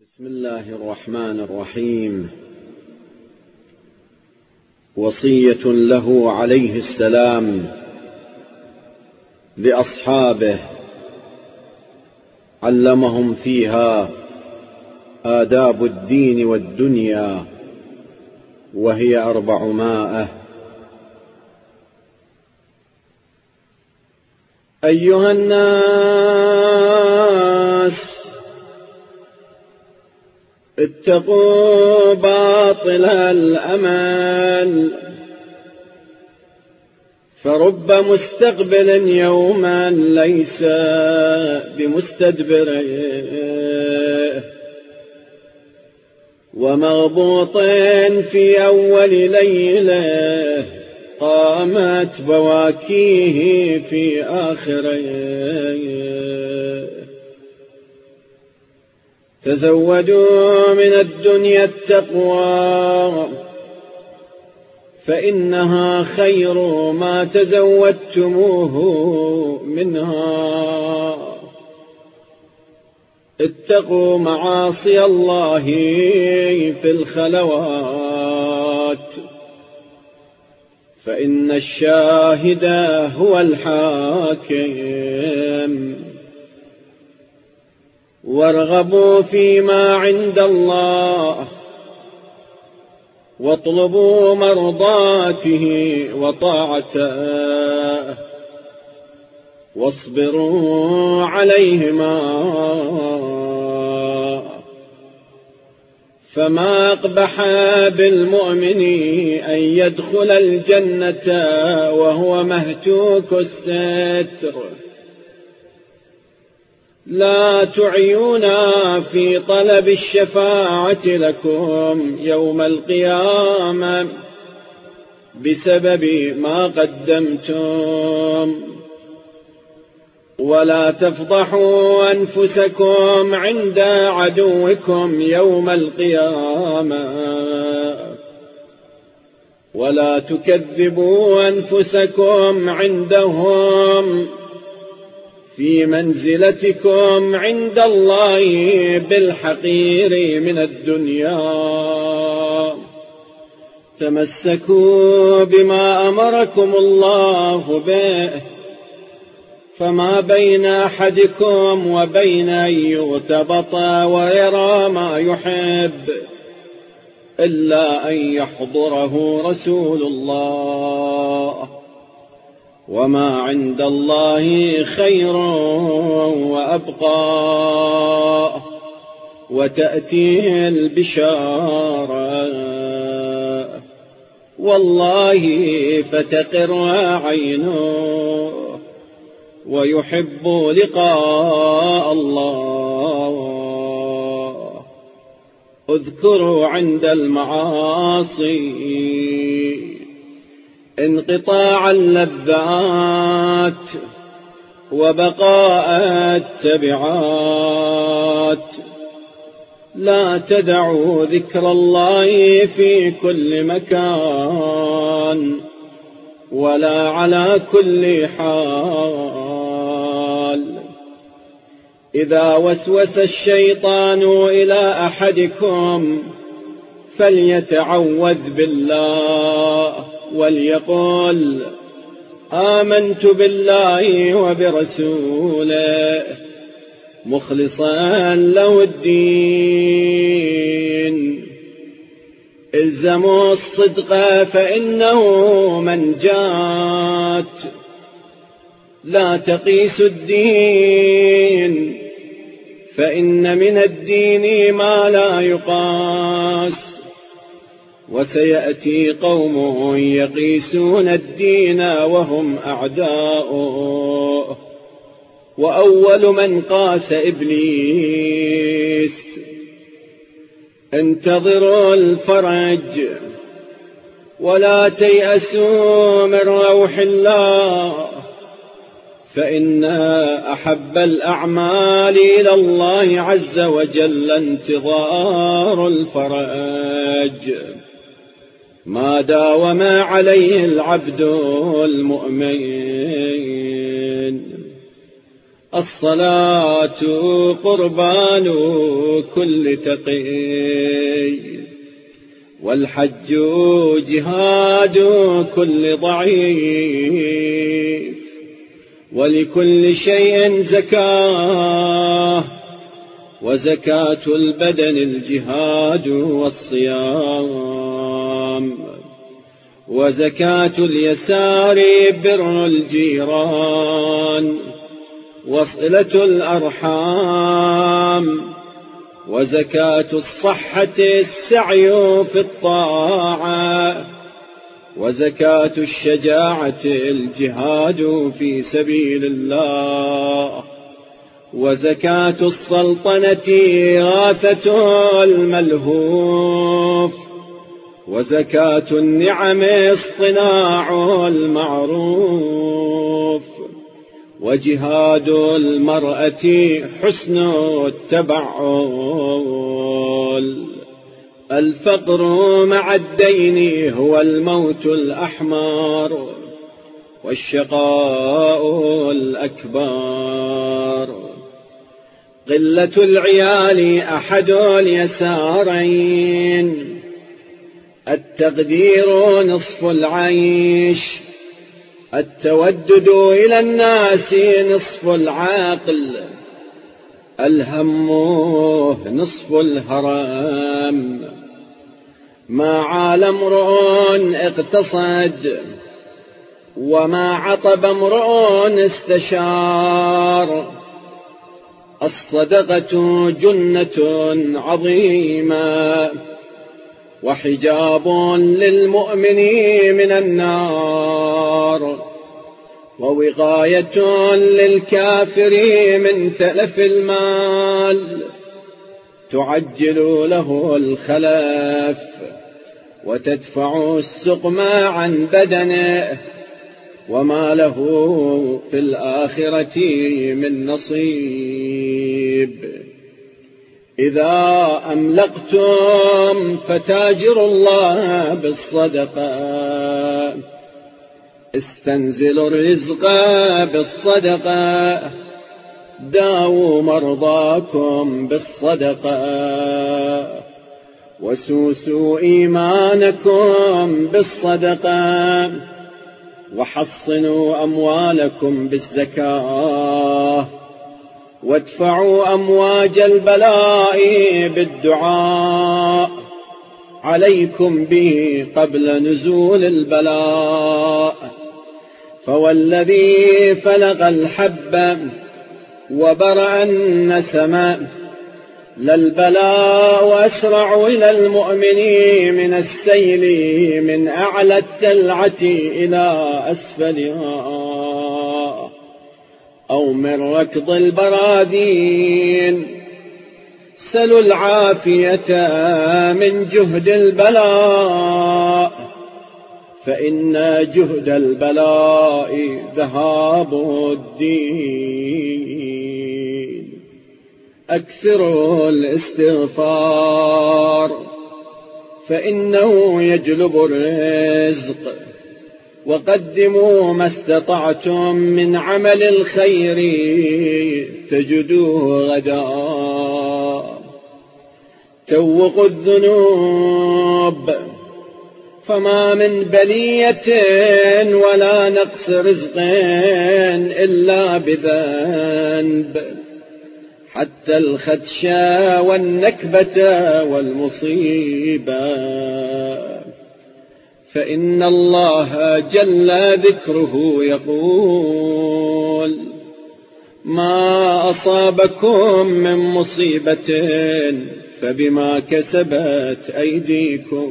بسم الله الرحمن الرحيم. وصية له عليه السلام لأصحابه علمهم فيها آداب الدين والدنيا وهي أربعمائة. أيها الناس اتقوا باطل الأمل فرب مستقبل يوما ليس بمستدبر. ومغبوط في أول ليلة قامت بواكيه في آخره. تزودوا من الدنيا التقوى. فإنها خير ما تزودتموه منها. اتقوا معاصي الله في الخلوات. فإن الشاهد هو الحاكم. وارغبوا فيما عند الله واطلبوا مرضاته وطاعته واصبروا عليهما فما أقبح بالمؤمن أن يدخل الجنة وهو مهتوك الستر لا تعيونا في طلب الشفاعة لكم يوم القيامة بسبب ما قدمتم ولا تفضحوا أنفسكم عند عدوكم يوم القيامة ولا تكذبوا أنفسكم عندهم في منزلتكم عند الله بالحقير من الدنيا. تمسكوا بما أمركم الله به فما بين أحدكم وبين أن يغتبط ويرى ما يحب إلا أن يحضره رسول الله. وما عند الله خير وأبقى وتأتيه البشارة والله فتقر عينه ويحب لقاء الله اذكروا عند المعاصي انقطاع اللذات وبقاء التبعات. لا تدعوا ذكر الله في كل مكان ولا على كل حال. إذا وسوس الشيطان إلى أحدكم فليتعوذ بالله. وليقول آمنت بالله وبرسوله مخلصا له الدين. الزموا الصدق فإنه منجات لا تقيسوا الدين فإن من الدين ما لا يقاس. وسيأتي قوم يقيسون الدين وهم أعداء. وأول من قاس إبليس. انتظروا الفرج. ولا تيأسوا من روح الله. فإن أحب الأعمال إلى الله عز وجل انتظار الفرج. ما داوم عليه العبد المؤمن؟ الصلاة قربان كل تقي والحج جهاد كل ضعيف ولكل شيء زكاة وزكاة البدن الجهاد والصيام. وزكاة اليسار بر الجيران وصلة الأرحام وزكاة الصحة السعي في الطاعة وزكاة الشجاعة الجهاد في سبيل الله وزكاة السلطنة غاثة الملهوف وزكاة النعم اصطناع المعروف وجهاد المرأة حسن التبعل الفقر مع الدين هو الموت الأحمر والشقاء الأكبر. قلة العيال أحد اليسارين. التقدير نصف العيش التودد إلى الناس نصف العقل الهم نصف الهرم. ما عال امرؤ اقتصد وما عطب امرؤ استشار. الصدقة جنة عظيمة. وحجاب للمؤمن من النار ووقاية للكافر من تلف المال تعجل له الخلف وتدفع السقم عن بدنه وما له في الآخرة من نصيب. إذا أملقتم فتاجروا الله بالصدقة. استنزلوا الرزق بالصدقة. داووا مرضاكم بالصدقة. وسوسوا إيمانكم بالصدقة. وحصنوا أموالكم بالزكاة. وادفعوا أمواج البلاء بالدعاء. عليكم به قبل نزول البلاء. فوالذي فلق الحب وبرأ النسم للبلاء أسرع إلى المؤمنين من السيل من أعلى التلعة إلى أسفلها. أو من ركض البراذين سلوا العافية من جهد البلاء فإن جهد البلاء ذهاب الدين. أكثروا الاستغفار فإنه يجلب الرزق. وقدموا ما استطعتم من عمل الخير تجدوه غدا. توقوا الذنوب فما من بلية ولا نقص رزق إلا بذنب. حتى الخدشة والنكبة والمصيبة. فإن الله جل ذكره يقول ما أصابكم من مصيبة فبما كسبت أيديكم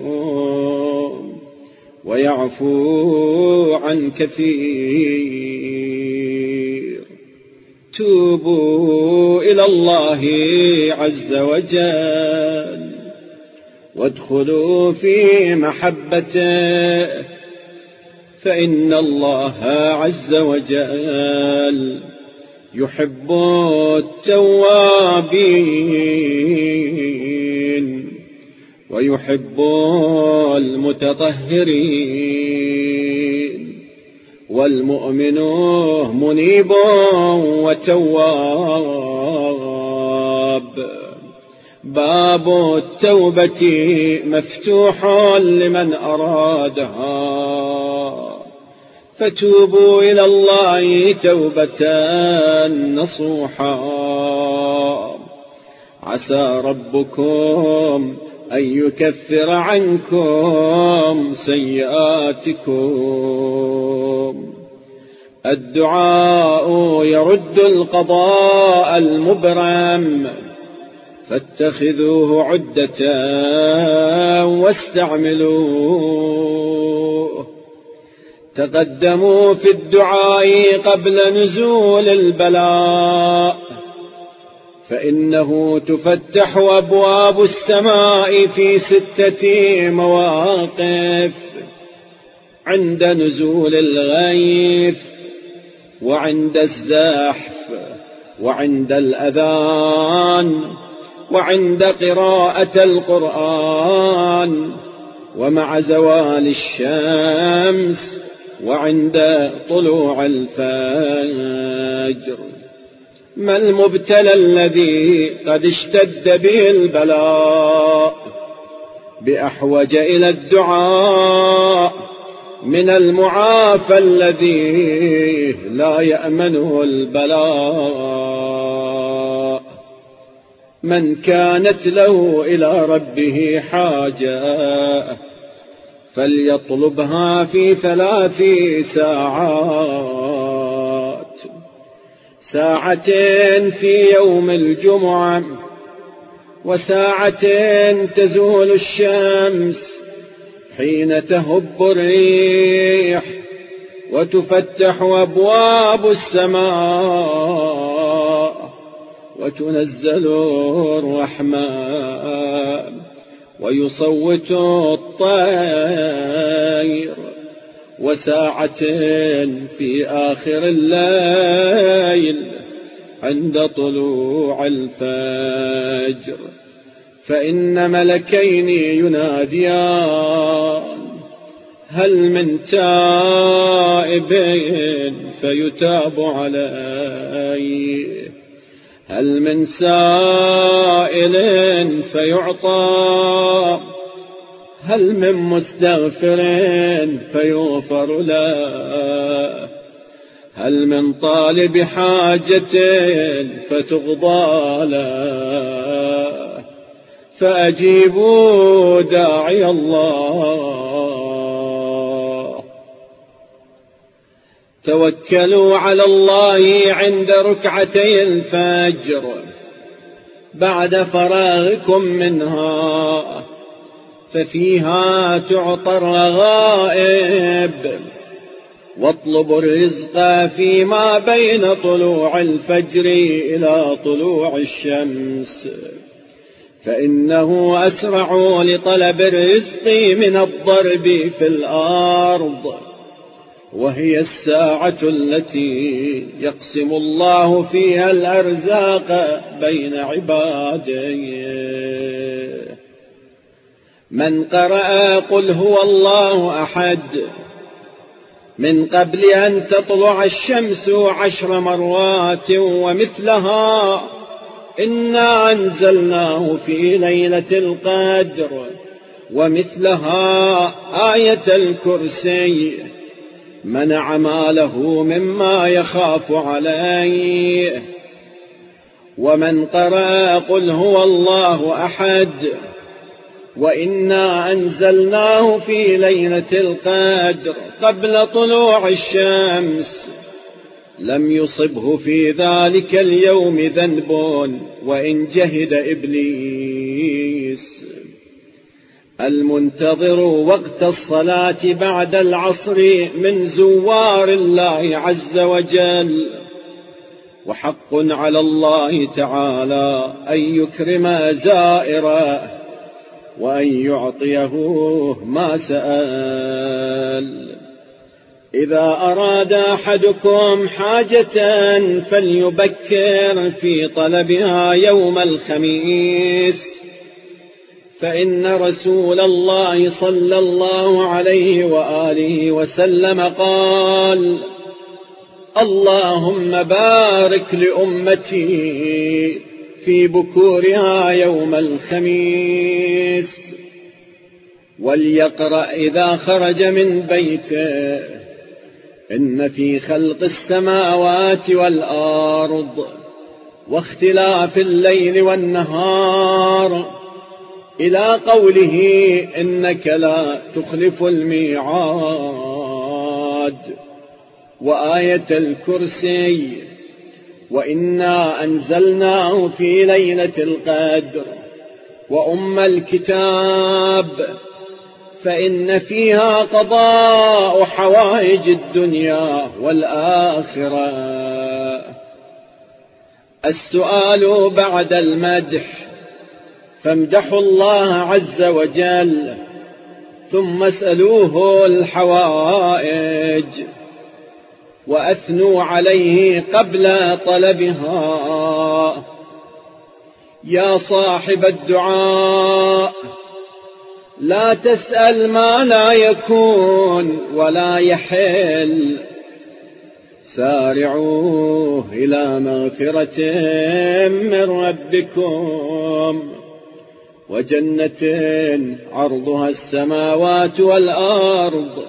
ويعفو عن كثير. توبوا إلى الله عز وجل. وادخلوا في محبته فإن الله عز وجل يحب التوابين ويحب المتطهرين. والمؤمن منيب وتواب. باب التوبة مفتوح لمن أرادها. فتوبوا إلى الله توبة نصوحا. عسى ربكم أن يكفر عنكم سيئاتكم. الدعاء يرد القضاء المبرم. فاتخذوه عدة واستعملوه. تقدموا في الدعاء قبل نزول البلاء فإنه تفتح أبواب السماء في ستة مواقف عند نزول الغيث وعند الزحف وعند الأذان. وعند قراءة القرآن ومع زوال الشمس وعند طلوع الفجر. ما المبتلى الذي قد اشتد به البلاء بأحوج إلى الدعاء من المعافى الذي لا يأمنه البلاء؟ من كانت له إلى ربه حاجة فليطلبها في ثلاث ساعات. ساعتين في يوم الجمعة وساعتين تزول الشمس حين تهب الريح وتفتح أبواب السماء. وتنزل الرحمن ويصوت الطير وساعة في آخر الليل عند طلوع الفجر. فإن ملكين يناديان هل من تائب فيتاب عليه؟ هل من سائل فيعطى؟ هل من مستغفر فيغفر له؟ هل من طالب حاجة فتغضى له؟ فأجيبوا داعي الله توكلوا على الله عند ركعتي الفجر بعد فراغكم منها ففيها تعطى الرغائب. واطلبوا الرزق فيما بين طلوع الفجر إلى طلوع الشمس. فإنه أسرع لطلب الرزق من الضرب في الأرض. وهي الساعة التي يقسم الله فيها الأرزاق بين عباده من قرأ قل هو الله أحد من قبل أن تطلع الشمس عشر مرات ومثلها إنا أنزلناه في ليلة القدر ومثلها آية الكرسي. منع ماله مما يخاف عليه. ومن قرأ قل هو الله أحد. وإنا أنزلناه في ليلة القدر قبل طلوع الشمس. لم يصبه في ذلك اليوم ذنب وإن جهد إبليس. المنتظر وقت الصلاة بعد العصر من زوار الله عز وجل. وحق على الله تعالى أن يكرم زائره وأن يعطيه ما سأل. إذا أراد أحدكم حاجة فليبكر في طلبها يوم الخميس. فإن رسول الله صلى الله عليه وآله وسلم قال اللهم بارك لأمتي في بكورها يوم الخميس وليقرأ إذا خرج من بيته إن في خلق السماوات والأرض واختلاف الليل والنهار. إلى قوله إنك لا تخلف الميعاد وآية الكرسي وإنا أنزلناه في ليلة القدر وأم الكتاب فإن فيها قضاء حوائج الدنيا والآخرة. السؤال بعد المدح. فامدحوا الله عز وجل ثم اسألوه الحوائج وأثنوا عليه قبل طلبها. يا صاحب الدعاء لا تسأل ما لا يكون ولا يحل. سارعوا إلى مغفرة من ربكم. وجنة عرضها السماوات والأرض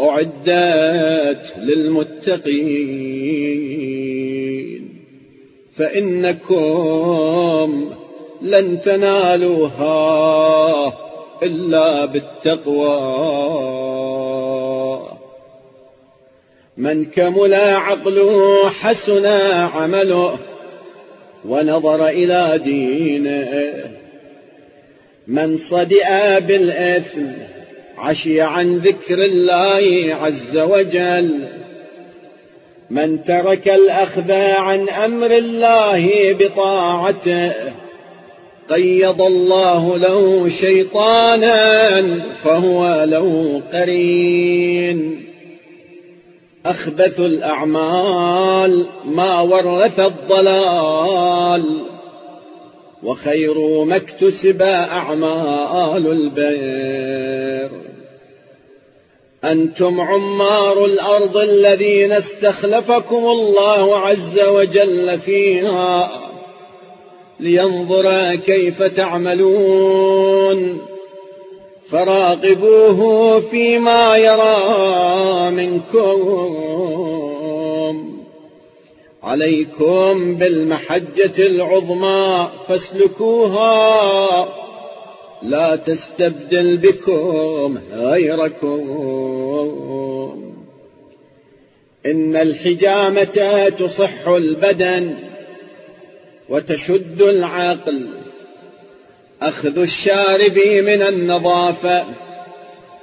أعدت للمتقين. فإنكم لن تنالوها إلا بالتقوى. من كمل عقله حسن عمله ونظر إلى دينه من صدئ بالإثم عشي عن ذكر الله عز وجل. من ترك الأخذ عن أمر الله بطاعته قيض الله له شيطانا فهو له قرين. أخبث الأعمال ما ورث الضلال وخير ما اكتسب أعمال البير. أنتم عمار الأرض الذين استخلفكم الله عز وجل فيها لينظر كيف تعملون. فراقبوه فيما يرى منكم. عليكم بالمحجة العظمى فاسلكوها. لا تستبدل بكم غيركم. إن الحجامة تصح البدن وتشد العقل. أخذ الشارب من النظافة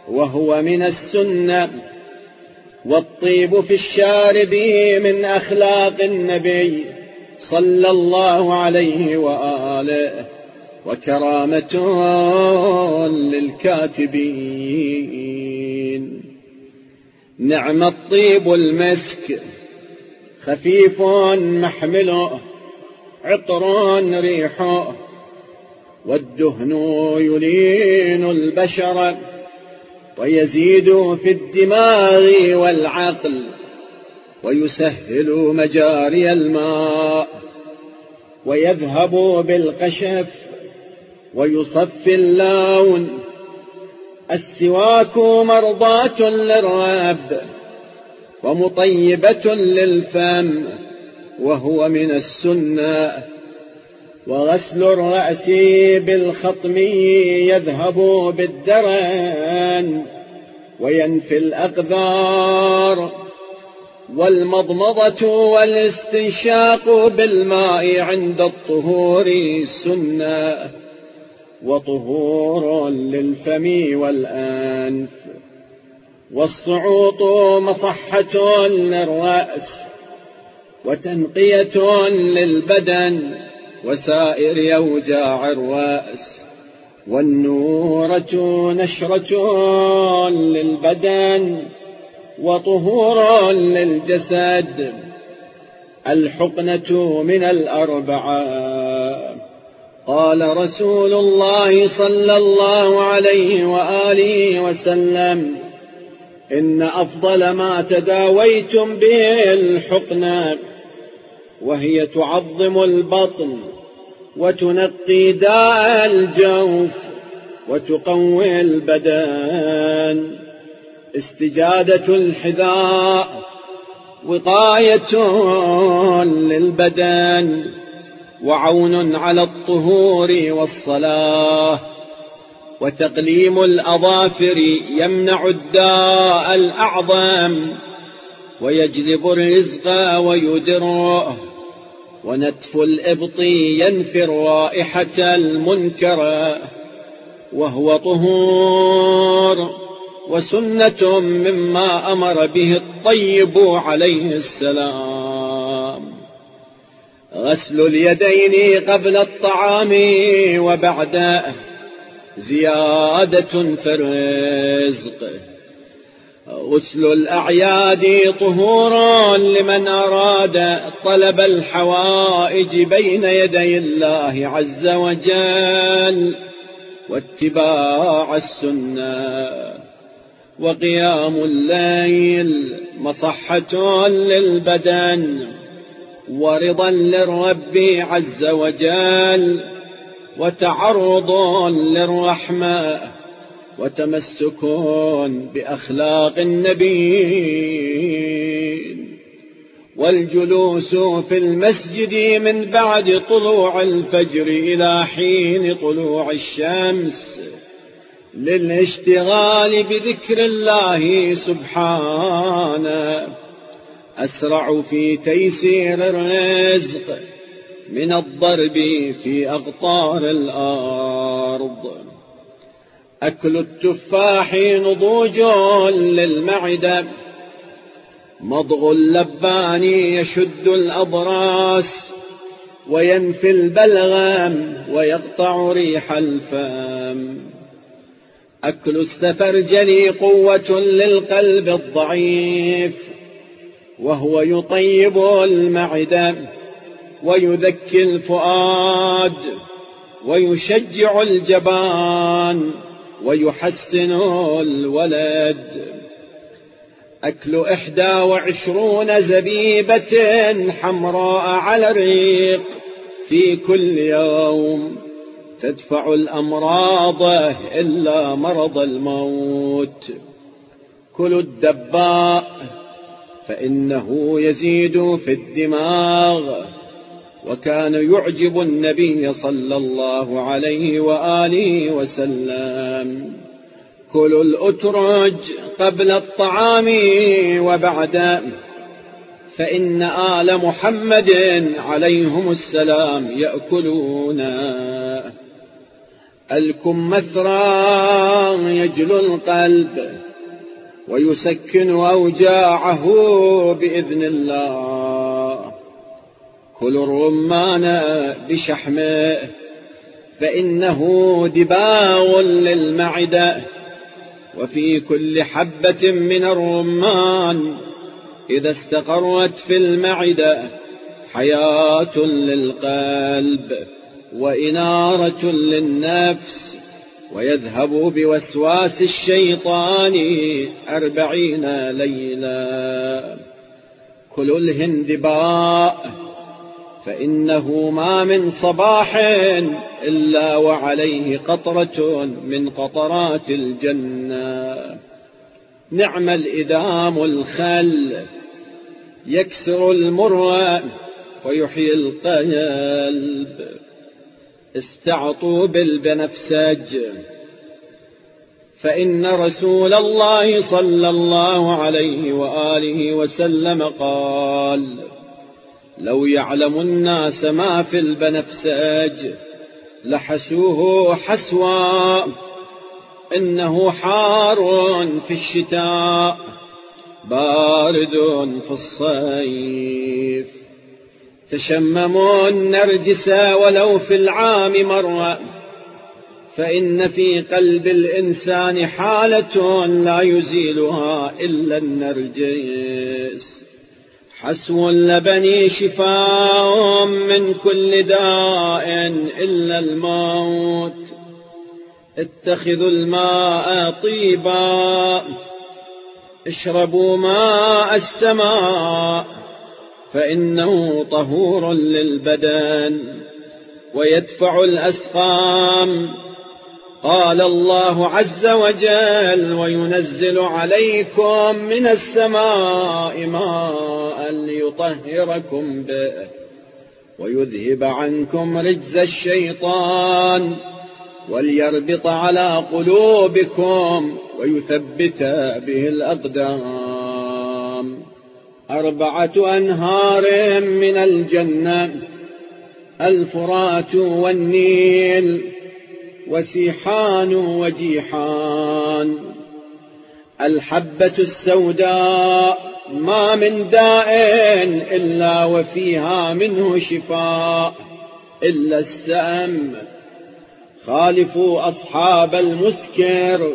وهو من السنة. والطيب في الشارب من أخلاق النبي صلى الله عليه وآله وكرامة للكاتبين. نعم الطيب المسك خفيف محمله عطر ريحه والدهن يلين البشر. ويزيد في الدماغ والعقل ويسهل مجاري الماء ويذهب بالقشف ويصفي اللون السواك مرضاة للرب ومطيبة للفم وهو من السنة وغسل الرأس بالخطم يذهب بالدرن وينفي الأقذار والمضمضة والاستنشاق بالماء عند الطهور سنة وطهور للفم والأنف والصعوط مصحة للرأس وتنقية للبدن وسائر يوجاع الرأس. والنورة نشرة للبدن وطهور للجسد. الحقنة من الأربعة. قال رسول الله صلى الله عليه وآله وسلم إن أفضل ما تداويتم به الحقنة. وهي تعظم البطن وتنقي داء الجوف وتقوي البدن. استجادة الحذاء وقاية للبدن وعون على الطهور والصلاة وتقليم الأظافر يمنع الداء الأعظم ويجلب الرزق ويدره. ونتف الإبط ينفي الرائحة المنكرة وهو طهور وسنة مما أمر به الطيب عليه السلام. غسل اليدين قبل الطعام وبعده زيادة في الرزق. غسل الأعياد طهور لمن أراد طلب الحوائج بين يدي الله عز وجل واتباع السنة وقيام الليل مصحة للبدن ورضا للرب عز وجل وتعرض للرحمة وتمسك بأخلاق النبي والجلوس في المسجد من بعد طلوع الفجر إلى حين طلوع الشمس للاشتغال بذكر الله سبحانه. أسرع في تيسير الرزق من الضرب في أغطار الأرض. أكل التفاح نضوج للمعدة. مضغ اللبان يشد الأضراس وينفي البلغم ويقطع ريح الفم. أكل السفرجل قوة للقلب الضعيف وهو يطيب المعدة ويذكي الفؤاد ويشجع الجبان. ويحسن الولد. أكل إحدى وعشرون زبيبة حمراء على الريق في كل يوم تدفع الأمراض إلا مرض الموت. كل الدباء فإنه يزيد في الدماغ. وكان يعجب النبي صلى الله عليه وآله وسلم. كلوا الأترج قبل الطعام وبعد. فإن آل محمد عليهم السلام يأكلون. الكمثرى يجلو القلب ويسكن أوجاعه بإذن الله. كل الرمان بشحمه فإنه دباغ للمعدة وفي كل حبة من الرمان إذا استقرت في المعدة حياة للقلب وإنارة للنفس ويذهب بوسواس الشيطان أربعين ليلة كل الهندباء فإنه ما من صباح إلا وعليه قطرة من قطرات الجنة. نعم الإدام الخل يكسر المروى ويحيي القلب. استعطوا بالبنفسج. فإن رسول الله صلى الله عليه وآله وسلم قال لو يعلم الناس ما في البنفسج لحسوه حسوا إنه حار في الشتاء بارد في الصيف. تشمموا النرجس ولو في العام مرة فإن في قلب الإنسان حالة لا يزيلها إلا النرجس. حسو اللبن شفاء من كل داء إلا الموت. اتخذوا الماء طيبا اشربوا ماء السماء فإنه طهور للبدن ويدفع الأسقام. قال الله عز وجل وينزل عليكم من السماء ماء ليطهركم به ويذهب عنكم رجز الشيطان وليربط على قلوبكم ويثبت به الأقدام. أربعة أنهار من الجنة الفرات والنيل. وسيحان وجيحان. الحبة السوداء ما من داء إلا وفيها منه شفاء. إلا السأم. خالفوا أصحاب المسكر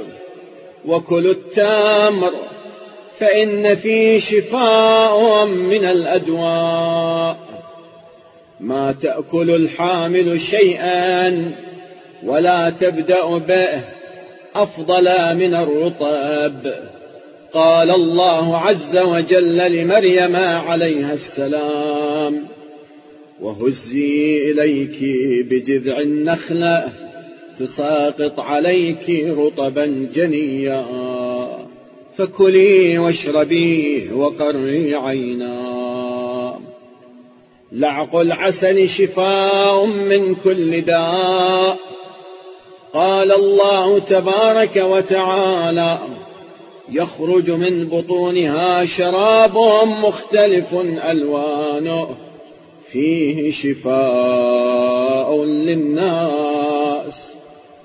وكلوا التمر فإن فيه شفاء من الأدواء. ما تأكل الحامل شيئا ولا تبدأ به أفضل من الرطب. قال الله عز وجل لمريم عليها السلام وهزي إليك بجذع النخلة تساقط عليك رطبا جنيا فكلي واشربيه وقري عينا. لعق العسل شفاء من كل داء قال الله تبارك وتعالى يخرج من بطونها شراب مختلف ألوانه فيه شفاء للناس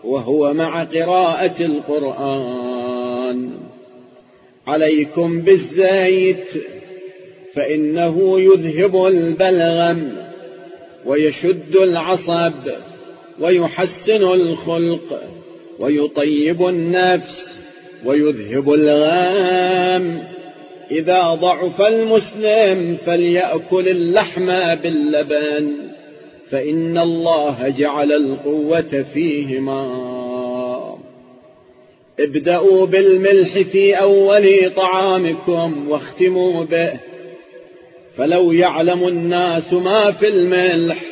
وهو مع قراءة القرآن. عليكم بالزيت فإنه يذهب البلغم ويشد العصب. ويحسن الخلق ويطيب النفس ويذهب الغام. إذا ضعف المسلم فليأكل اللحم باللبن فإن الله جعل القوة فيهما. ابدأوا بالملح في أول طعامكم واختموا به فلو يعلم الناس ما في الملح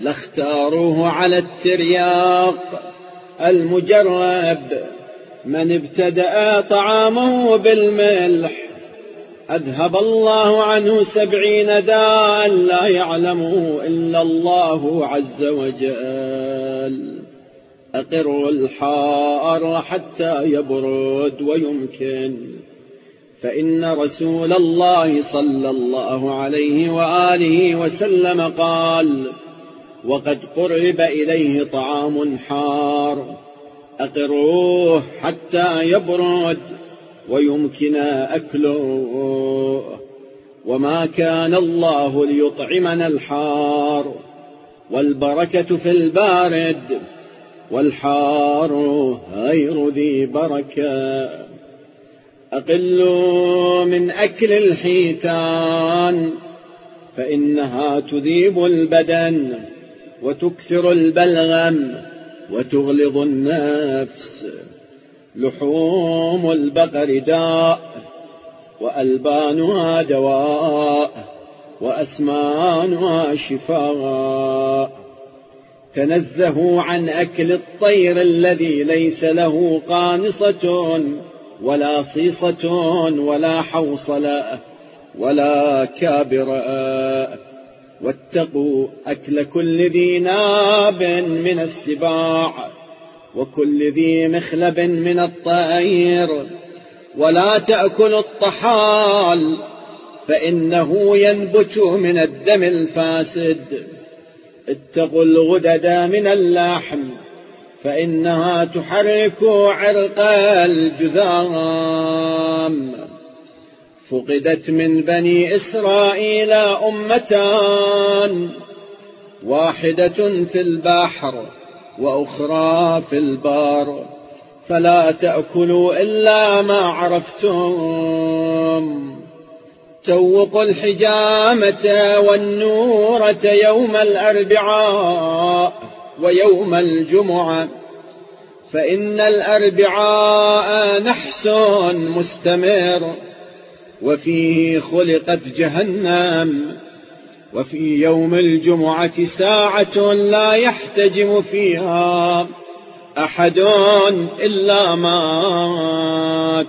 لاختاروه على الترياق المجرب من ابتدأ طعامه بالملح. أذهب الله عنه سبعين داء لا يعلمه إلا الله عز وجل. أقر الحار حتى يبرد ويمكن. فإن رسول الله صلى الله عليه وآله وسلم قال وقد قرب إليه طعام حار. أقروه حتى يبرد ويمكن أكله. وما كان الله ليطعمنا الحار. والبركة في البارد والحار غير ذي بركة. أقلوا من أكل الحيتان فإنها تذيب البدن. وتكثر البلغم وتغلظ النفس. لحوم البقر داء وألبانها دواء وأسمانها شفاء. تنزهوا عن أكل الطير الذي ليس له قانصة ولا صيصة ولا حوصلة ولا كابرة واتقوا أكل كل ذي ناب من السباع وكل ذي مخلب من الطير ولا تأكلوا الطحال فإنه ينبت من الدم الفاسد اتقوا الغدد من اللحم فإنها تحرك عرق الجذام فقدت من بني إسرائيل أمتان. واحدة في البحر وأخرى في البار فلا تأكلوا إلا ما عرفتم. توق الحجامة والنورة يوم الأربعاء ويوم الجمعة. فإن الأربعاء نحس مستمر. وفيه خلقت جهنم. وفي يوم الجمعة ساعة لا يحتجم فيها أحد إلا مات.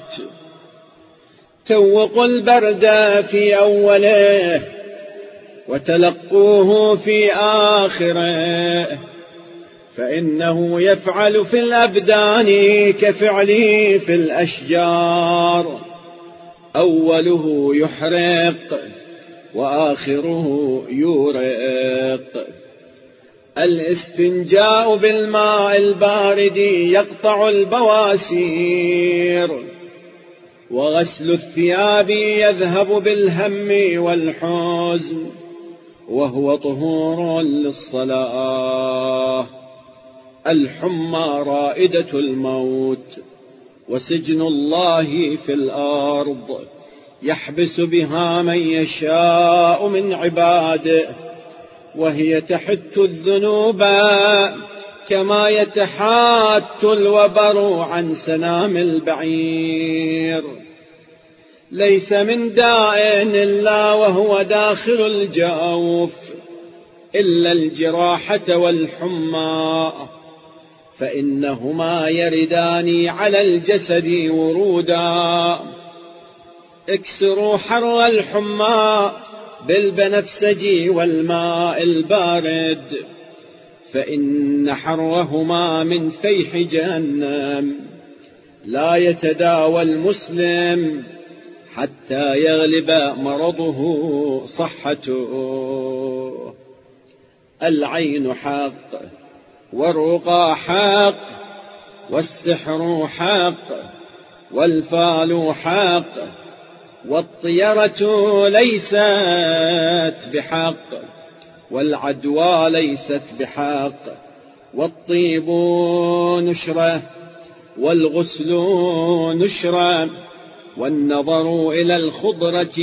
توقوا البرد في أوله وتلقوه في آخره. فإنه يفعل في الأبدان كفعله في الأشجار. أوله يحرق وآخره يورق. الاستنجاء بالماء البارد يقطع البواسير وغسل الثياب يذهب بالهم والحزن وهو طهور للصلاة. الحمى رائدة الموت. وسجن الله في الأرض يحبس بها من يشاء من عباده وهي تحت الذنوب كما يتحات الوبر عن سنام البعير. ليس من داء إلا وهو داخل الجوف إلا الجراحة والحمى. فإنهما يردان على الجسد ورودا. اكسروا حر الحمى بالبنفسج والماء البارد فإن حرهما من فيح جهنم. لا يتداوى المسلم حتى يغلب مرضه صحته. العين حق والرقى حق والسحر حق والفال حق والطيرة ليست بحق والعدوى ليست بحق والطيب نشرة والغسل نشرة والنظر إلى الخضرة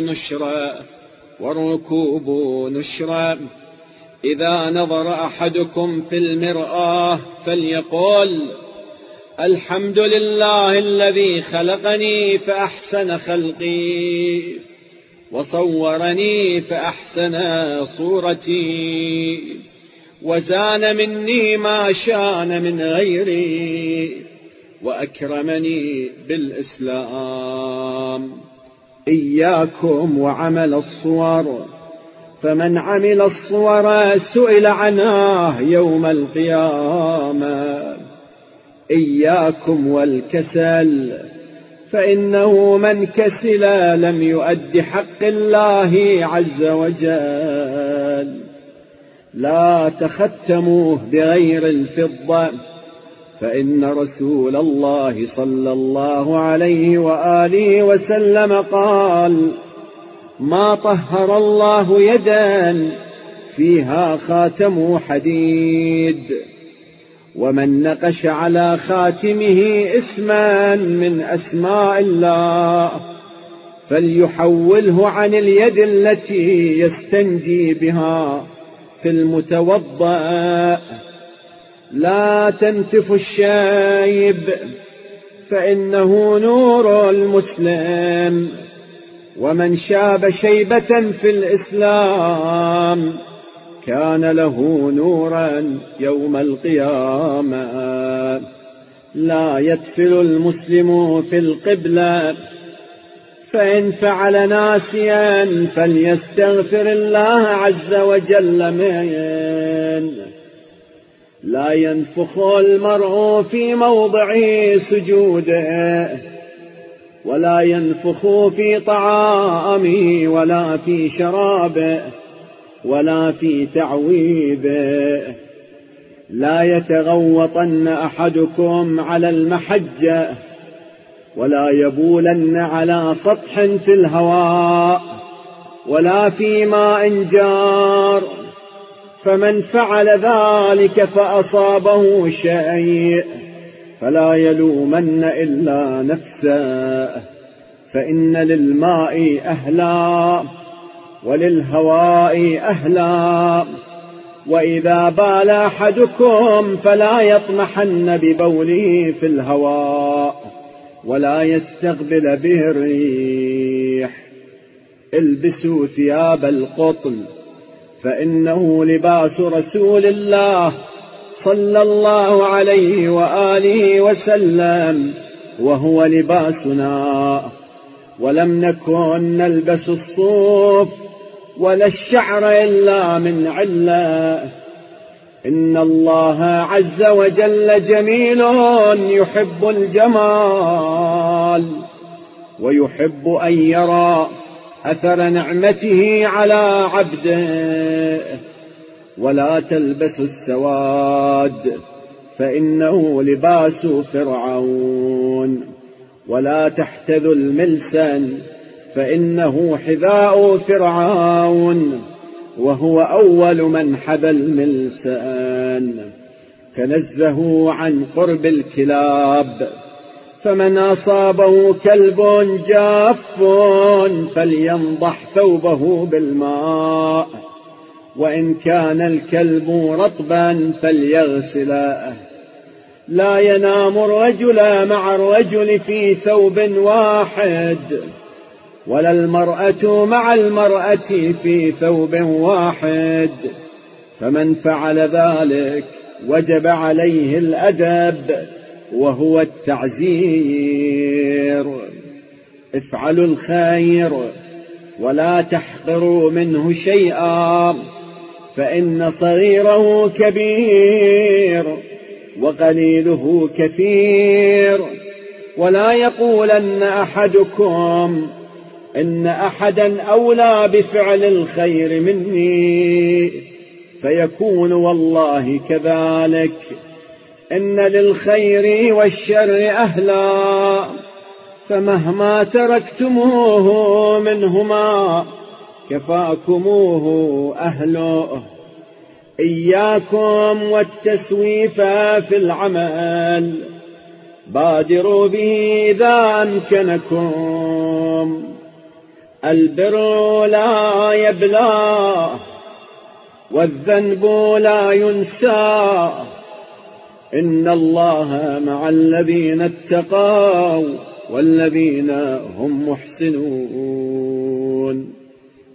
نشرة والركوب نشرة إذا نظر أحدكم في المرآة فليقول الحمد لله الذي خلقني فأحسن خلقي وصورني فأحسن صورتي وزان مني ما شان من غيري وأكرمني بالإسلام. إياكم وعمل الصور. فمن عمل الصور سئل عناه يوم القيامة. إياكم والكسل فإنه من كسل لم يؤد حق الله عز وجل. لا تختموه بغير الفضة فإن رسول الله صلى الله عليه وآله وسلم قال ما طهر الله يدا فيها خاتم حديد. ومن نقش على خاتمه اسما من أسماء الله فليحوله عن اليد التي يستنجي بها في المتوضأ. لا تنتف الشايب فإنه نور المسلم. ومن شاب شيبة في الإسلام كان له نورا يوم القيامة. لا يتفل المسلم في القبلة. فإن فعل ناسيا فليستغفر الله عز وجل من لا ينفخ المرء في موضع سجوده. ولا ينفخ في طعامه ولا في شرابه ولا في تعويذه لا يتغوطن أحدكم على المحجة ولا يبولن على سطح في الهواء ولا في ماء جار. فمن فعل ذلك فأصابه شيء. فلا يلومن إلا نفسه فإن للماء أهلا وللهواء أهلا. وإذا بال أحدكم فلا يطمحن ببوله في الهواء ولا يستقبل به الريح. البسوا ثياب القطن فإنه لباس رسول الله صلى الله عليه وآله وسلم وهو لباسنا. ولم نكن نلبس الصوف ولا الشعر إلا من علة. إن الله عز وجل جميل يحب الجمال ويحب أن يرى أثر نعمته على عبده. ولا تلبسوا السواد فإنه لباس فرعون. ولا تحتذوا الملسن فإنه حذاء فرعون. وهو أول من حذى الملسان تنزهوا عن قرب الكلاب فمن أصابه كلب جاف فلينضح ثوبه بالماء. وإن كان الكلب رطبا فليغسله لا ينام الرجل مع الرجل في ثوب واحد ولا المرأة مع المرأة في ثوب واحد. فمن فعل ذلك وجب عليه الأدب وهو التعزير. افعلوا الخير ولا تحقروا منه شيئا. فإن صغيره كبير وقليله كثير. ولا يقولن أحدكم إن أحدا أولى بفعل الخير مني فيكون والله كذلك. إن للخير والشر أهلا فمهما تركتموه منهما كفاكموه أهله. إياكم والتسويف في العمل. بادروا به إذا أمكنكم. البر لا يبلى والذنب لا ينسى. إن الله مع الذين اتقوا والذين هم محسنون.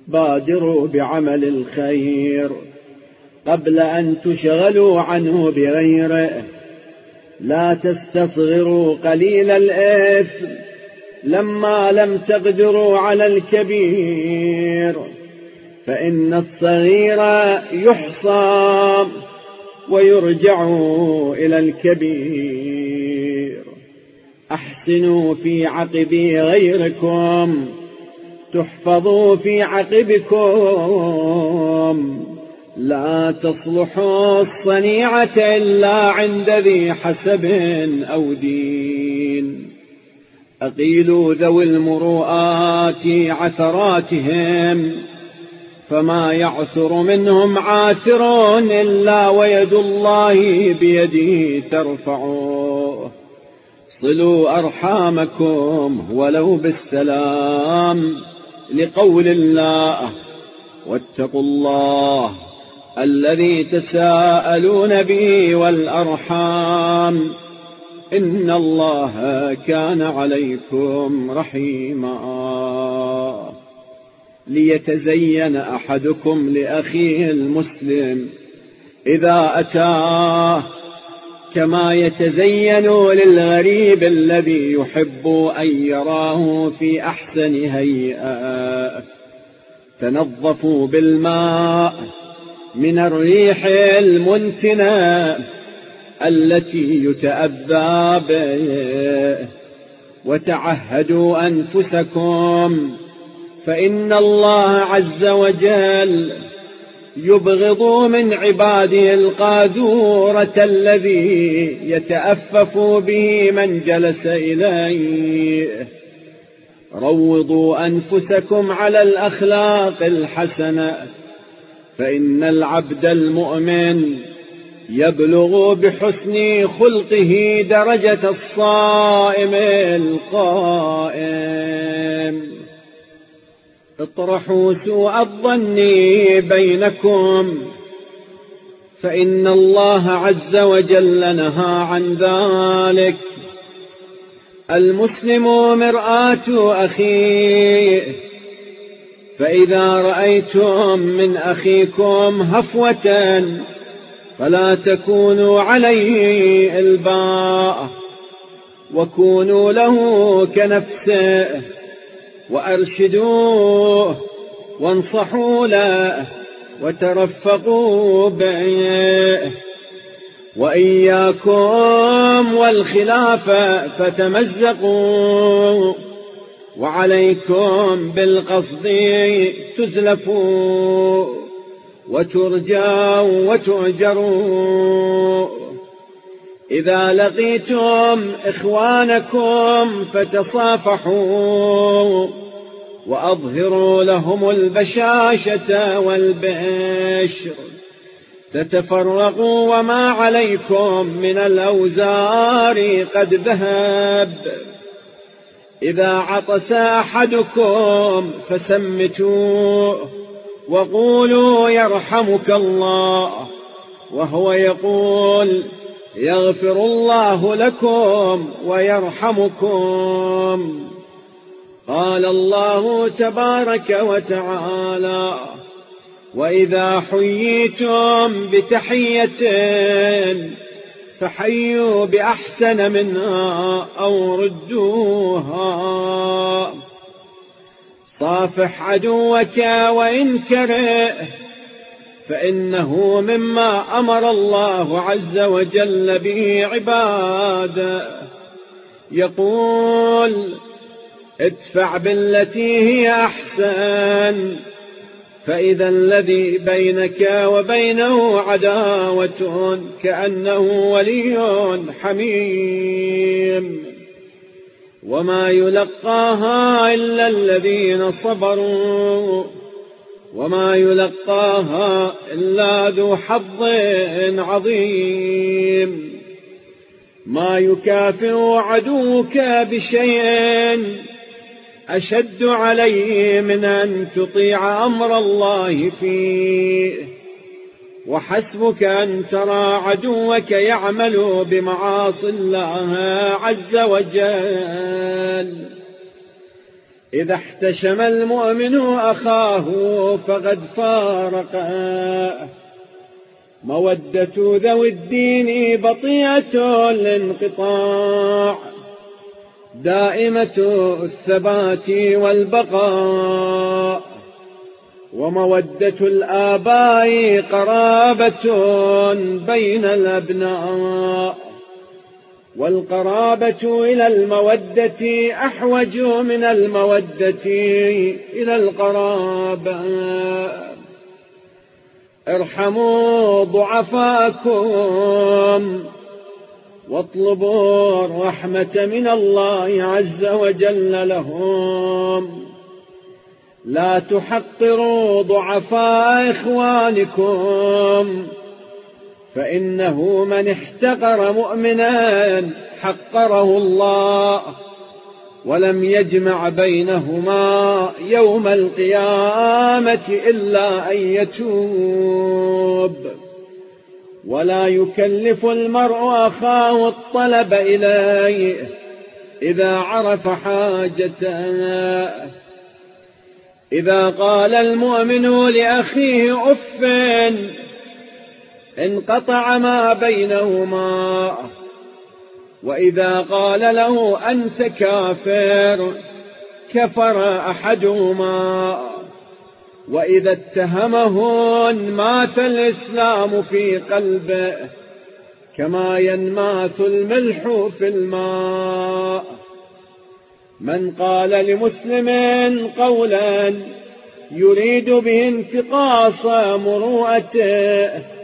بادروا بعمل الخير قبل أن تشغلوا عنه بغيره. لا تستصغروا قليل الإثم لما لم تقدروا على الكبير فإن الصغير يحصى ويرجع إلى الكبير. أحسنوا في عقب غيركم. تحفظوا في عقبكم. لا تصلح الصنيعة إلا عند ذي حسب أو دين. أقيلوا ذوي المروءات عثراتهم فما يعثر منهم عاثر إلا ويد الله بيده ترفعه. صلوا أرحامكم ولو بالسلام. لقول الله واتقوا الله الذي تساءلون به والأرحام. إن الله كان عليكم رحيما. ليتزين أحدكم لأخيه المسلم إذا أتاه كما يتزين للغريب الذي يحب أن يراه في أحسن هيئة. تنظفوا بالماء من الريح المنتنة التي يتأذى به. وتعهدوا أنفسكم فإن الله عز وجل يبغض من عباده القاذورة الذي يتأفف به من جلس إليه. روضوا أنفسكم على الأخلاق الحسنة فإن العبد المؤمن يبلغ بحسن خلقه درجة الصائم القائم. اطرحوا سوء الظن بينكم. فإن الله عز وجل نهى عن ذلك. المسلم مرآة أخيه. فإذا رأيتم من أخيكم هفوة فلا تكونوا عليه إلباء. وكونوا له كنفسه. وأرشدوه وانصحوا له وترفقوا به. وإياكم والخلاف فتمزقوا وعليكم بالقصد تزلفوا وترجوا وتؤجروا. إذا لقيتم إخوانكم فتصافحوا وأظهروا لهم البشاشة والبشر تتفرغوا وما عليكم من الأوزار قد ذهب. إذا عطس أحدكم فسمتوه وقولوا يرحمك الله وهو يقول يغفر الله لكم ويرحمكم. قال الله تبارك وتعالى وإذا حييتم بتحية فحيوا بأحسن منها أو ردوها. صافح عدوك وإن كره فإنه مما أمر الله عز وجل به عباده. يقول ادفع بالتي هي أحسن فإذا الذي بينك وبينه عداوة كأنه ولي حميم. وما يلقاها إلا الذين صبروا. وما يلقاها إلا ذو حظ عظيم. ما يكافئ عدوك بشيء أشد عليه من أن تطيع أمر الله فيه. وحسبك أن ترى عدوك يعمل بمعاصي الله عز وجل. إذا احتشم المؤمن أخاه فقد فارقه مودة ذوي الدين بطيئة الانقطاع. دائمة الثبات والبقاء. ومودة الآباء قرابة بين الأبناء. والقرابة إلى المودة أحوج من المودة إلى القرابة. ارحموا ضعفاكم واطلبوا الرحمة من الله عز وجل لهم. لا تحقروا ضعفاء إخوانكم. فإنه من احتقر مؤمنا حقره الله ولم يجمع بينهما يوم القيامة إلا أن يتوب. ولا يكلف المرء أخاه الطلب إليه إذا عرف حاجته. إذا قال المؤمن لأخيه أف انقطع ما بينهما. وإذا قال له أنت كافر كفر أحدهما. وإذا اتهمهن مات الإسلام في قلبه كما ينمات الملح في الماء. من قال لمسلم قولا يريد به انتقاص مروءته.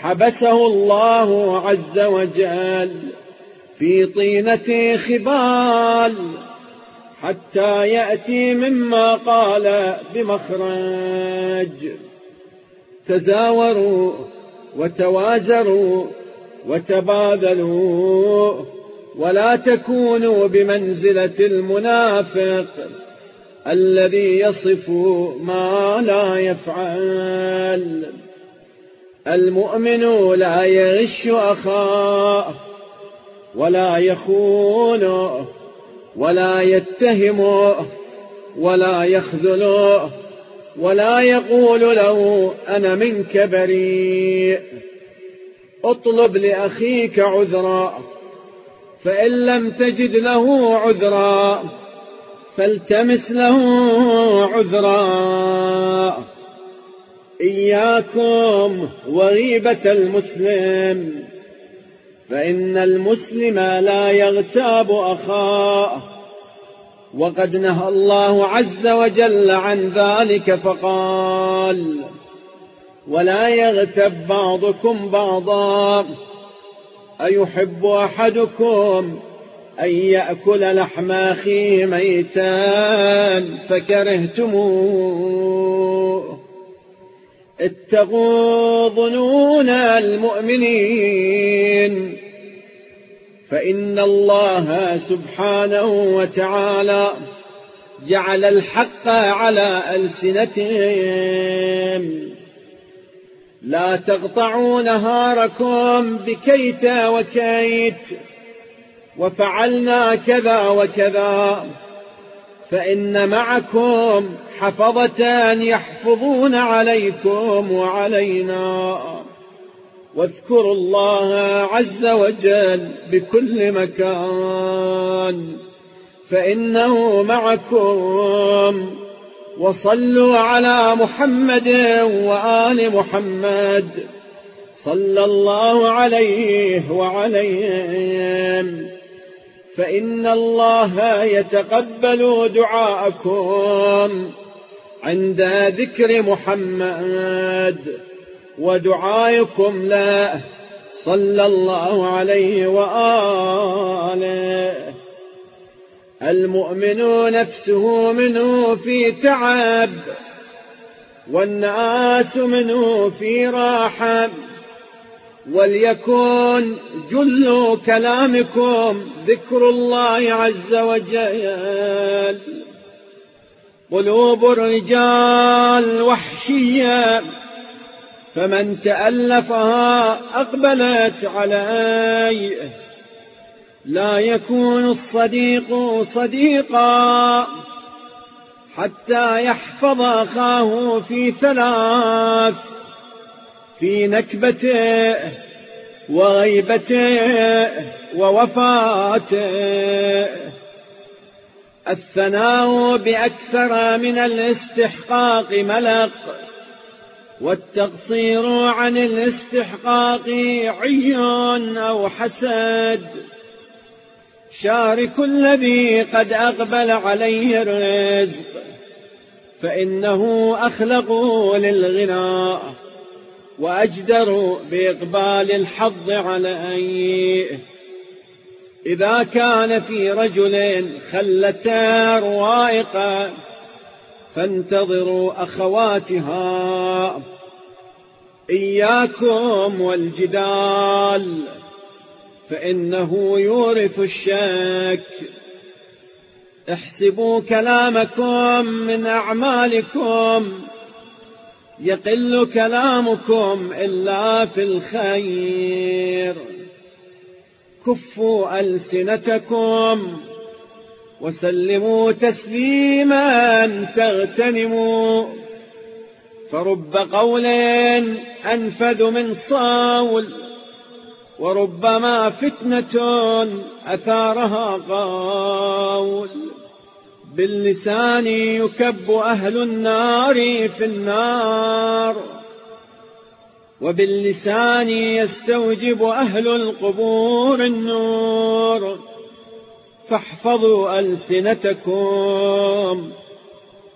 حبسه الله عز وجل في طينة خبال حتى يأتي مما قال بمخرج. تزاوروا وتوازروا وتبادلوا ولا تكونوا بمنزلة المنافق الذي يصف ما لا يفعل. المؤمن لا يغش أخاه ولا يخونه ولا يتهمه ولا يخذله ولا يقول له أنا منك بريء. اطلب لأخيك عذرا فإن لم تجد له عذرا فالتمس له عذرا. إياكم وغيبة المسلم. فإن المسلم لا يغتاب أخاه. وقد نهى الله عز وجل عن ذلك فقال ولا يغتب بعضكم بعضا. أيحب أحدكم أن يأكل لحم أخيه ميتا فكرهتموه. اتقوا ظنون المؤمنين. فإن الله سبحانه وتعالى جعل الحق على ألسنتهم. لا تقطعوا نهاركم بكيت وكيت وفعلنا كذا وكذا. فإن معكم حفظة يحفظون عليكم وعلينا. واذكروا الله عز وجل بكل مكان. فإنه معكم. وصلوا على محمد وآل محمد صلى الله عليه وعليهم. فإن الله يتقبل دعاءكم عند ذكر محمد ودعائكم له صلى الله عليه وآله. المؤمن نفسه منه في تعب والناس منه في راحة. وليكن جل كلامكم ذكر الله عز وجل. قلوب الرجال وحشية فمن تألفها أقبلت عليه. لا يكون الصديق صديقا حتى يحفظ أخاه في ثلاث. في نكبته وغيبته ووفاته. الثناء بأكثر من الاستحقاق ملق والتقصير عن الاستحقاق عي أو حسد. شارك الذي قد أقبل عليه الرزق فإنه أخلق للغناء. وأجدر بإقبال الحظ عليه إذا كان في رجل خلتا روائقا فانتظروا أخواتها. إياكم والجدال فإنه يورث الشك. احسبوا كلامكم من أعمالكم. يقل كلامكم إلا في الخير. كفوا ألسنتكم وسلموا تسليما تغتنموا. فرب قول أنفذ من صول وربما فتنة أثارها قول. باللسان يكب أهل النار في النار وباللسان يستوجب أهل القبور النور. فاحفظوا ألسنتكم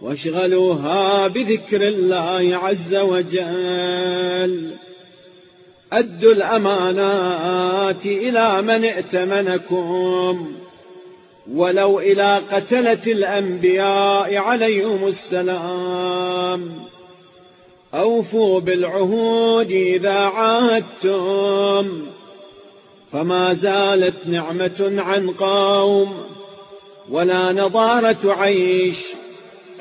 واشغلوها بذكر الله عز وجل. أدوا الأمانات إلى من ائتمنكم. ولو إلى قتلة الأنبياء عليهم السلام. أوفوا بالعهود إذا عاهدتم. فما زالت نعمة عن قوم ولا نضارة عيش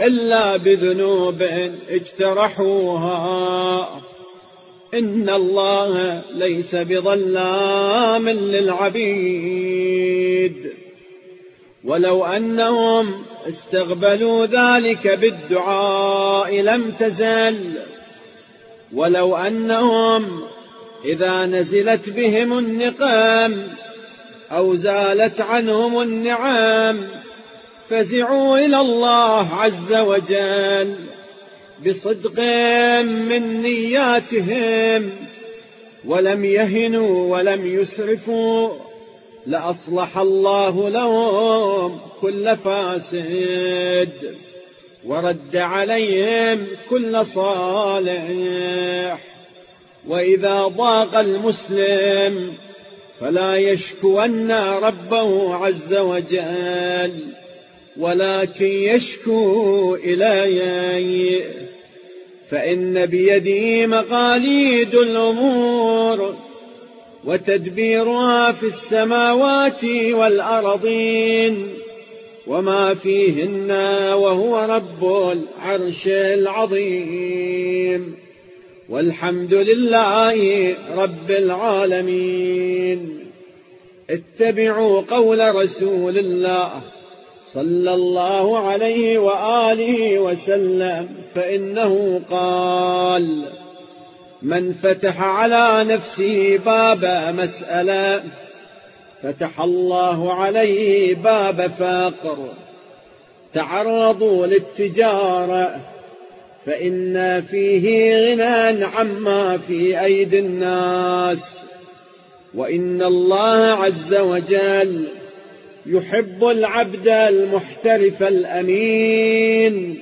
إلا بذنوب اجترحوها. إن الله ليس بظلام للعبيد. ولو أنهم استقبلوا ذلك بالدعاء لم تزل. ولو أنهم إذا نزلت بهم النقام أو زالت عنهم النعام فزعوا إلى الله عز وجل بصدق من نياتهم. ولم يهنوا ولم يسرفوا لأصلح الله لهم كل فاسد ورد عليهم كل صالح. وإذا ضاق المسلم فلا يشكون ربه عز وجل ولكن يشكو إليه. فإن بيدي مقاليد الأمور. وتدبيرها في السماوات والأرضين وما فيهن وهو رب العرش العظيم. والحمد لله رب العالمين. اتبعوا قول رسول الله صلى الله عليه وآله وسلم فإنه قال من فتح على نفسه باب مسألة فتح الله عليه باب فاقر. تعرضوا للتجارة فإن فيه غنى عما في أيدي الناس. وإن الله عز وجل يحب العبد المحترف الأمين.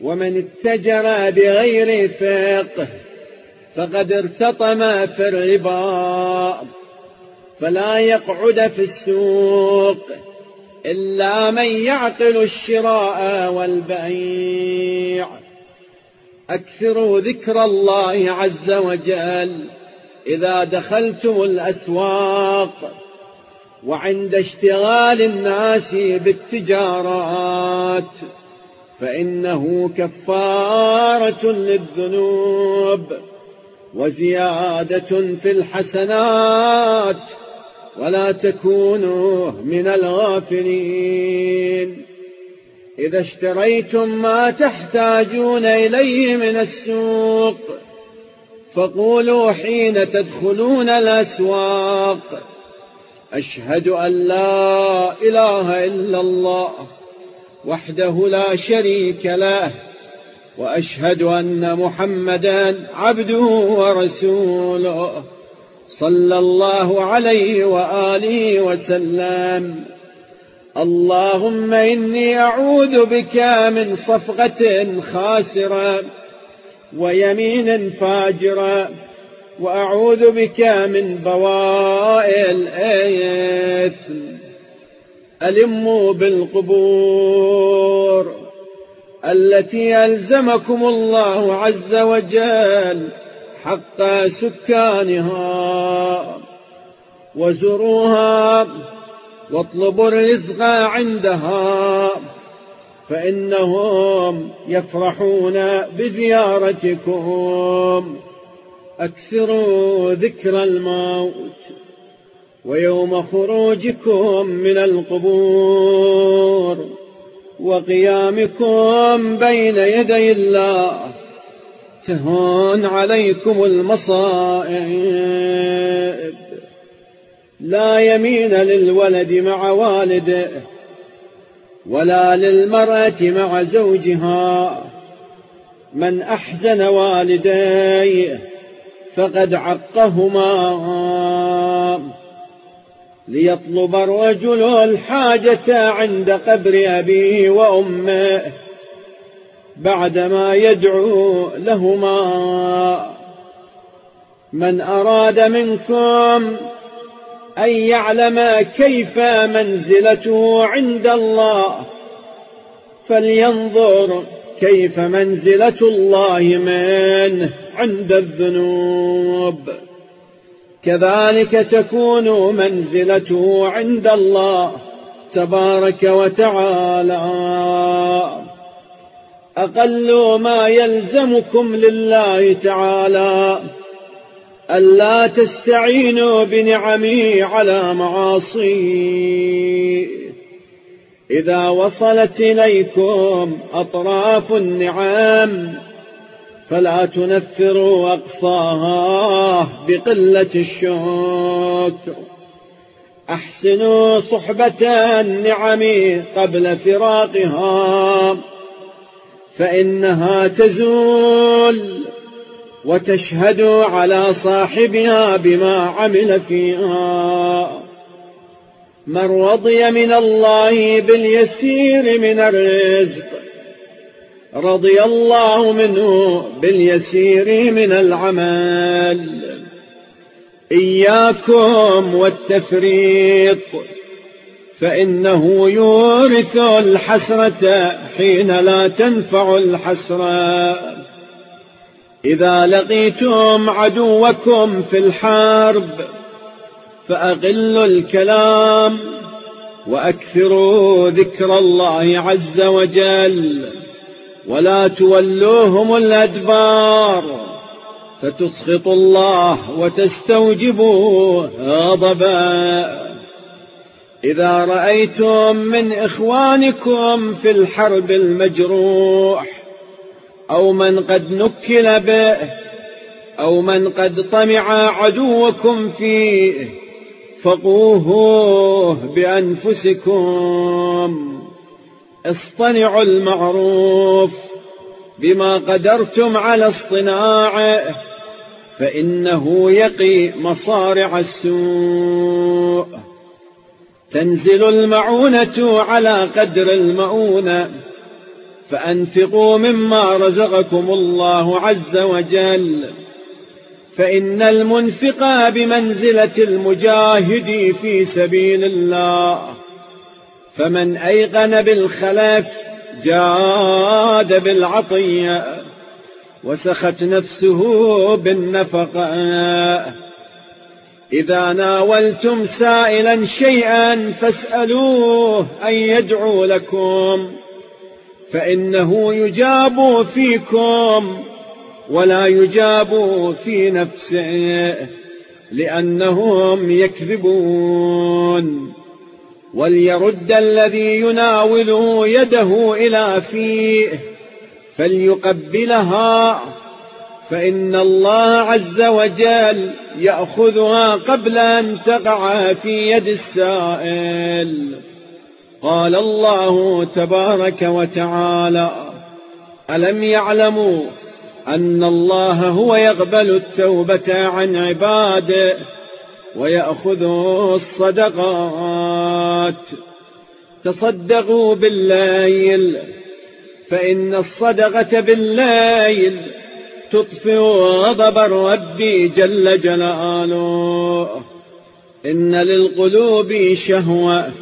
ومن اتجر بغير فقه فقد ارتطم في الربا فلا يقعد في السوق إلا من يعقل الشراء والبيع. أكثروا ذكر الله عز وجل إذا دخلتم الأسواق وعند اشتغال الناس بالتجارات فإنه كفارة للذنوب. وزيادة في الحسنات ولا تكونوا من الغافلين. إذا اشتريتم ما تحتاجون إليه من السوق فقولوا حين تدخلون الأسواق. أشهد أن لا إله إلا الله وحده لا شريك له وأشهد أن محمدا عبده ورسوله صلى الله عليه وآله وسلم. اللهم إني أعوذ بك من صفقة خاسرة ويمين فاجرة وأعوذ بك من بوائل الإثم. ألموا بالقبور. التي ألزمكم الله عز وجل حق سكانها. وزروها واطلبوا الرزق عندها فإنهم يفرحون بزيارتكم. أكثروا ذكر الموت ويوم خروجكم من القبور. وقيامكم بين يدي الله تهون عليكم المصائب. لا يمين للولد مع والده ولا للمرأة مع زوجها. من أحزن والديه فقد عقهما. ليطلب الرجل الحاجة عند قبر أبيه وأمه بعدما يدعو لهما. من أراد منكم أن يعلم كيف منزلته عند الله فلينظر كيف منزلة الله منه عند الذنوب. كذلك تكون منزلته عند الله تبارك وتعالى. أقل ما يلزمكم لله تعالى ألا تستعينوا بنعمه على معاصيه إذا وصلت إليكم أطراف النعم فلا تنفروا أقصاها بقلة الشكر أحسنوا صحبة النعم قبل فراقها فإنها تزول وتشهد على صاحبها بما عمل فيها. من رضي من الله باليسير من الرزق رضي الله منه باليسير من العمل. إياكم والتفريط فإنه يورث الحسرة حين لا تنفع الحسرة. إذا لقيتم عدوكم في الحرب فأقلوا الكلام وأكثروا ذكر الله عز وجل. ولا تولوهم الأدبار فتسخطوا الله وتستوجبوا غضبا. إذا رأيتم من إخوانكم في الحرب المجروح أو من قد نكل به أو من قد طمع عدوكم فيه فقوه بأنفسكم. اصطنعوا المعروف بما قدرتم على اصطناعه فإنه يقي مصارع السوء. تنزل المعونة على قدر المؤونة فأنفقوا مما رزقكم الله عز وجل. فإن المنفق بمنزلة المجاهد في سبيل الله. فمن أيقن بالخلف جاد بالعطية وسخت نفسه بالنفقة. إذا ناولتم سائلا شيئا فاسألوه أن يدعو لكم فإنه يجاب فيكم ولا يجاب في نفسه لأنهم يكذبون. وليرد الذي يناوله يده إلى فيه فليقبلها فإن الله عز وجل يأخذها قبل أن تقع في يد السائل. قال الله تبارك وتعالى ألم يعلموا أن الله هو يقبل التوبة عن عباده؟ ويأخذ الصدقات. تصدقوا بالليل فإن الصدقة بالليل تطفئ غضب الرب جل جلاله. إن للقلوب شهوة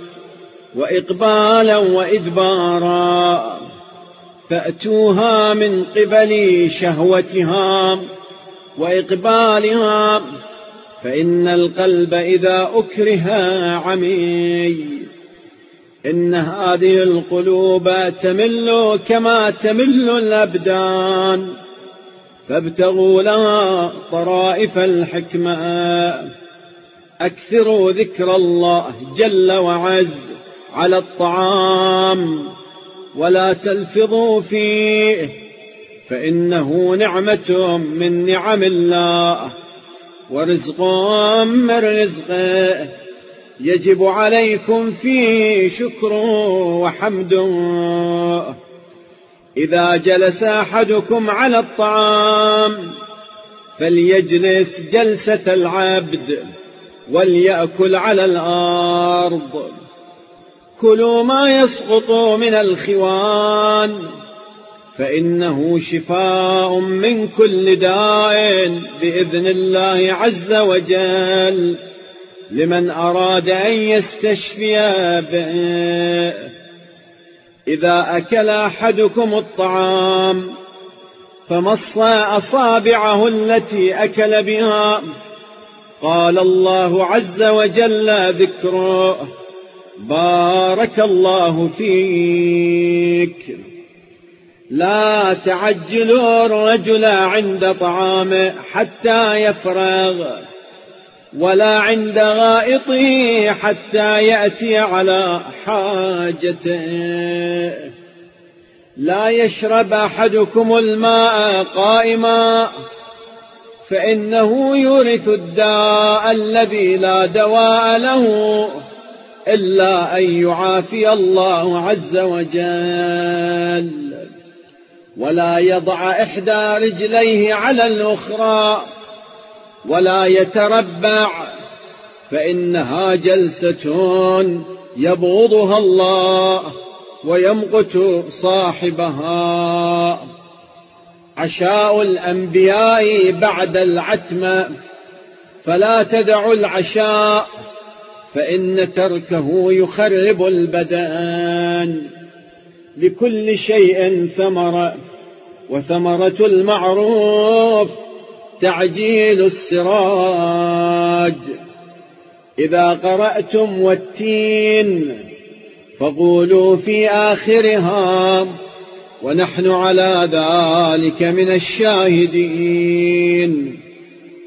وإقبالا وإدبارا فأتوها من قبل شهوتها وإقبالها فإن القلب إذا أكره عمي إن هذه القلوب تمل كما تمل الأبدان. فابتغوا لها طرائف الحكمة أكثروا ذكر الله جل وعز على الطعام ولا تلفظوا فيه فإنه نعمة من نعم الله. ورزق من رزقه يجب عليكم فيه شكر وحمد. إذا جلس أحدكم على الطعام فليجلس جلسة العبد وليأكل على الأرض. كلوا ما يسقط من الخوان. فإنه شفاء من كل داء بإذن الله عز وجل. لمن أراد أن يستشفي به إذا أكل أحدكم الطعام فمص أصابعه التي أكل بها. قال الله عز وجل ذكره بارك الله فيك. لا تعجلوا الرجل عند طعامه حتى يفرغ ولا عند غائطه حتى يأتي على حاجته. لا يشرب أحدكم الماء قائما فإنه يورث الداء الذي لا دواء له إلا أن يعافي الله عز وجل. ولا يضع إحدى رجليه على الأخرى ولا يتربع فإنها جلسة يبغضها الله ويمقت صاحبها. عشاء الأنبياء بعد العتمة فلا تدعوا العشاء فإن تركه يخرب البدن. لكل شيء ثمرة. وثمرة المعروف تعجيل السراج. إذا قرأتم والتين فقولوا في آخرها ونحن على ذلك من الشاهدين.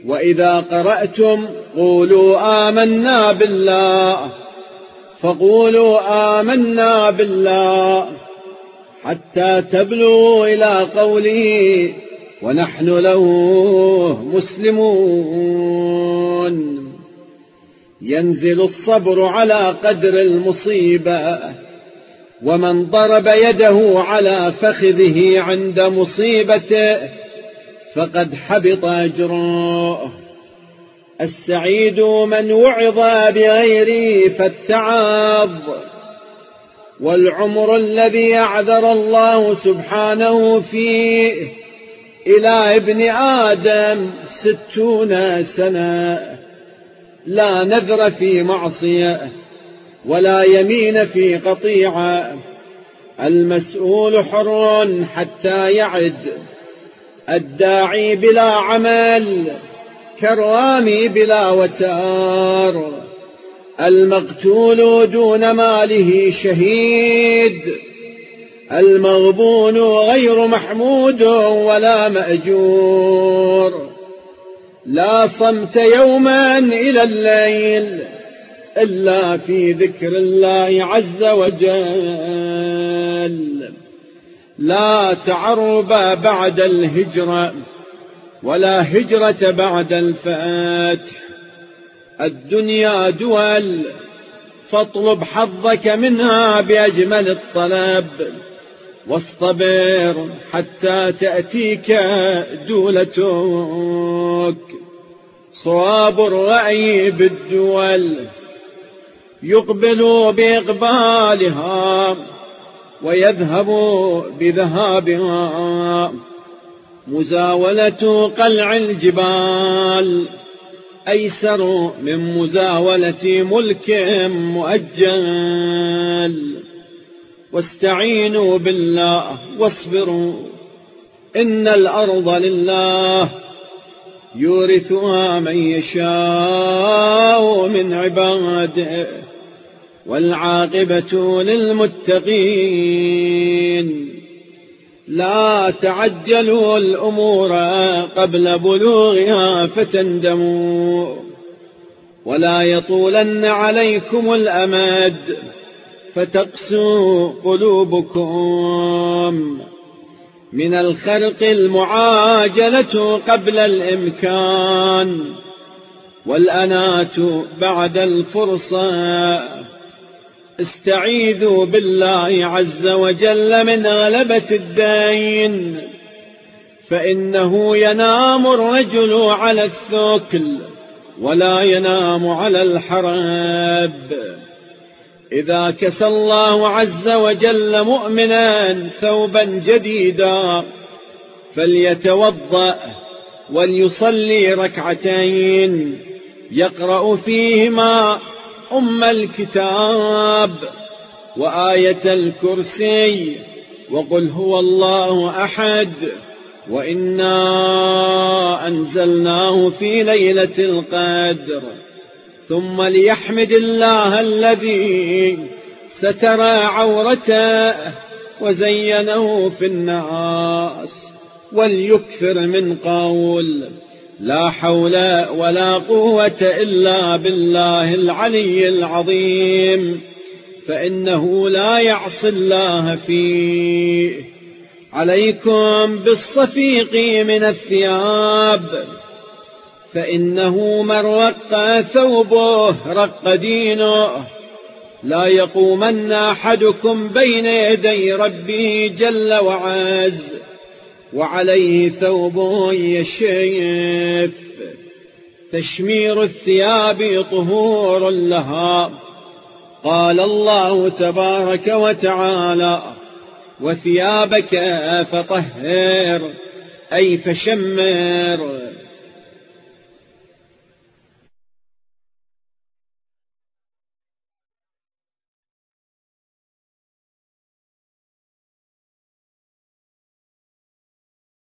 وإذا قرأتم قولوا آمنا بالله فقولوا آمنا بالله حتى تبلغوا إلى قوله ونحن له مسلمون. ينزل الصبر على قدر المصيبة ومن ضرب يده على فخذه عند مصيبته فقد حبط أجره. السعيد من وعظ بغيره فاتعظ. والعمر الذي أعذر الله سبحانه فيه إلى ابن آدم ستون سنة لا نذر في معصية ولا يمين في قطيعة. المسؤول حر حتى يعد الداعي بلا عمل كالرامي بلا وتار. المقتول دون ماله شهيد. المغبون غير محمود ولا مأجور. لا صمت يوما إلى الليل إلا في ذكر الله عز وجل. لا تعرب بعد الهجرة ولا هجرة بعد الفتح. الدنيا دول فاطلب حظك منها بأجمل الطلب. واصطبر حتى تأتيك دولتك. صواب الرأي بالدول يقبل بإقبالها ويذهب بذهابها. مزاولة قلع الجبال أيسر من مزاولة ملك مؤجل. واستعينوا بالله واصبروا إن الأرض لله. يورثها من يشاء من عباده والعاقبة للمتقين. لا تعجلوا الأمور قبل بلوغها فتندموا ولا يطولن عليكم الأمد فتقسو قلوبكم من الخلق المعاجلة قبل الإمكان والأنات بعد الفرصة استعيذوا بالله عز وجل من غلبة الدين فإنه ينام الرجل على الثكل ولا ينام على الحرب إذا كسى الله عز وجل مؤمنا ثوبا جديدا فليتوضأ وليصلي ركعتين يقرأ فيهما أم الكتاب وآية الكرسي وقل هو الله أحد وإنا أنزلناه في ليلة القدر. ثم ليحمد الله الذي ستر عورته وزينه في الناس وليكثر من قول. لا حول ولا قوة إلا بالله العلي العظيم. فإنه لا يعصي الله فيه. عليكم بالصفيق من الثياب. فإنه من رق ثوبه رق دينه. لا يقومن أحدكم بين يدي ربه جل وعز. وعليه ثوب يشيف تشمير الثياب طهور لها. قال الله تبارك وتعالى وثيابك فطهر أي فشمر.